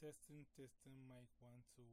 Testing, testing, mic one, two,